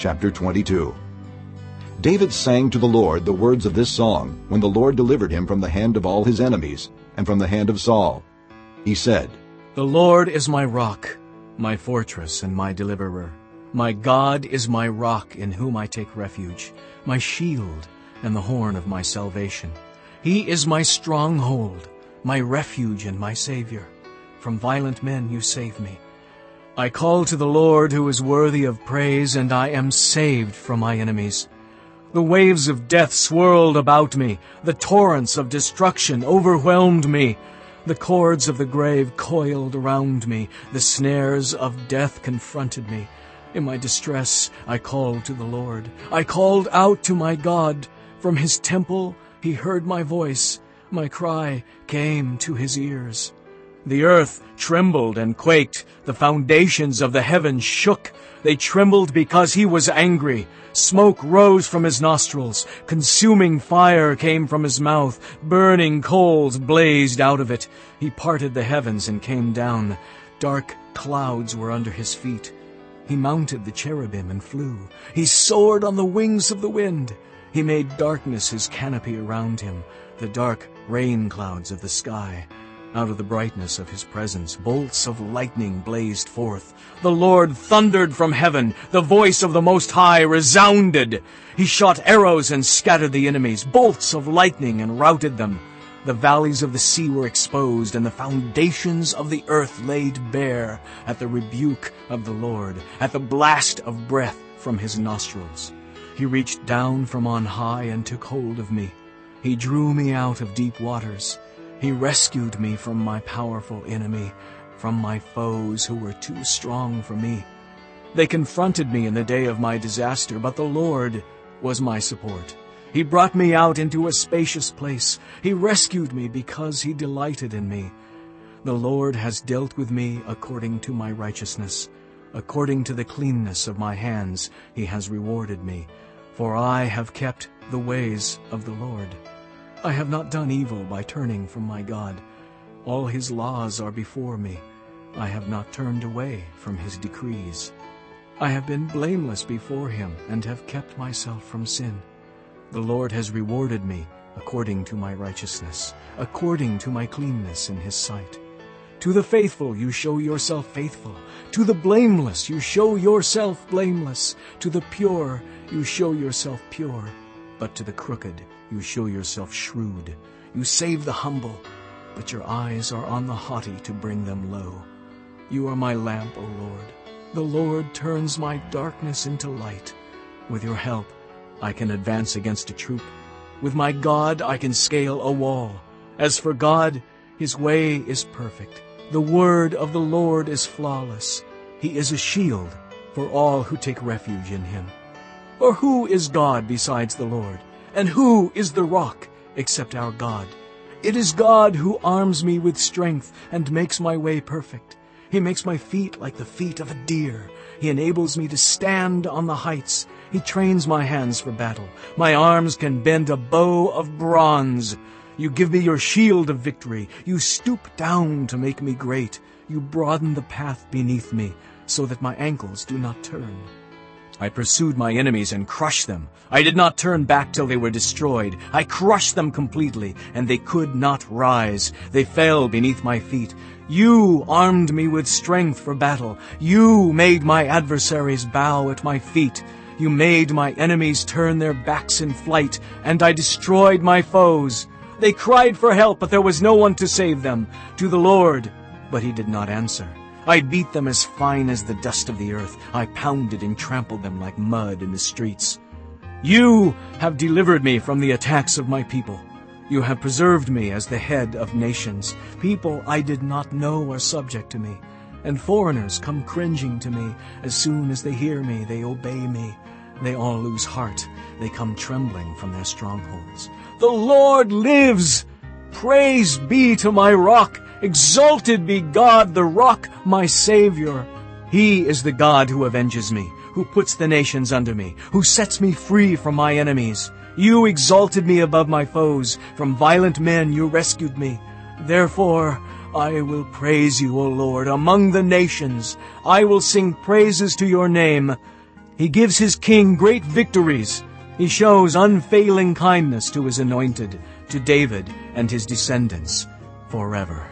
Chapter 22 David sang to the Lord the words of this song when the Lord delivered him from the hand of all his enemies and from the hand of Saul. He said, The Lord is my rock, my fortress and my deliverer. My God is my rock in whom I take refuge, my shield and the horn of my salvation. He is my stronghold, my refuge and my Savior. From violent men you save me. I call to the Lord who is worthy of praise, and I am saved from my enemies. The waves of death swirled about me. The torrents of destruction overwhelmed me. The cords of the grave coiled around me. The snares of death confronted me. In my distress I called to the Lord. I called out to my God. From his temple he heard my voice. My cry came to his ears. The earth trembled and quaked. The foundations of the heavens shook. They trembled because he was angry. Smoke rose from his nostrils. Consuming fire came from his mouth. Burning coals blazed out of it. He parted the heavens and came down. Dark clouds were under his feet. He mounted the cherubim and flew. He soared on the wings of the wind. He made darkness his canopy around him, the dark rain clouds of the sky. Out of the brightness of his presence, bolts of lightning blazed forth. The Lord thundered from heaven. The voice of the Most High resounded. He shot arrows and scattered the enemies, bolts of lightning and routed them. The valleys of the sea were exposed, and the foundations of the earth laid bare at the rebuke of the Lord, at the blast of breath from his nostrils. He reached down from on high and took hold of me. He drew me out of deep waters. He rescued me from my powerful enemy, from my foes who were too strong for me. They confronted me in the day of my disaster, but the Lord was my support. He brought me out into a spacious place. He rescued me because he delighted in me. The Lord has dealt with me according to my righteousness. According to the cleanness of my hands he has rewarded me. For I have kept the ways of the Lord. I have not done evil by turning from my God. All his laws are before me. I have not turned away from his decrees. I have been blameless before him and have kept myself from sin. The Lord has rewarded me according to my righteousness, according to my cleanness in his sight. To the faithful you show yourself faithful. To the blameless you show yourself blameless. To the pure you show yourself pure. But to the crooked you show yourself shrewd. You save the humble, but your eyes are on the haughty to bring them low. You are my lamp, O Lord. The Lord turns my darkness into light. With your help, I can advance against a troop. With my God, I can scale a wall. As for God, his way is perfect. The word of the Lord is flawless. He is a shield for all who take refuge in him. Or who is God besides the Lord? And who is the rock except our God? It is God who arms me with strength and makes my way perfect. He makes my feet like the feet of a deer. He enables me to stand on the heights. He trains my hands for battle. My arms can bend a bow of bronze. You give me your shield of victory. You stoop down to make me great. You broaden the path beneath me so that my ankles do not turn. I pursued my enemies and crushed them. I did not turn back till they were destroyed. I crushed them completely, and they could not rise. They fell beneath my feet. You armed me with strength for battle. You made my adversaries bow at my feet. You made my enemies turn their backs in flight, and I destroyed my foes. They cried for help, but there was no one to save them. To the Lord, but he did not answer. I beat them as fine as the dust of the earth. I pounded and trampled them like mud in the streets. You have delivered me from the attacks of my people. You have preserved me as the head of nations. People I did not know are subject to me. And foreigners come cringing to me. As soon as they hear me, they obey me. They all lose heart. They come trembling from their strongholds. The Lord lives! Praise be to my rock! Exalted be God, the rock, my Savior. He is the God who avenges me, who puts the nations under me, who sets me free from my enemies. You exalted me above my foes. From violent men you rescued me. Therefore, I will praise you, O Lord, among the nations. I will sing praises to your name. He gives his king great victories. He shows unfailing kindness to his anointed, to David and his descendants forever.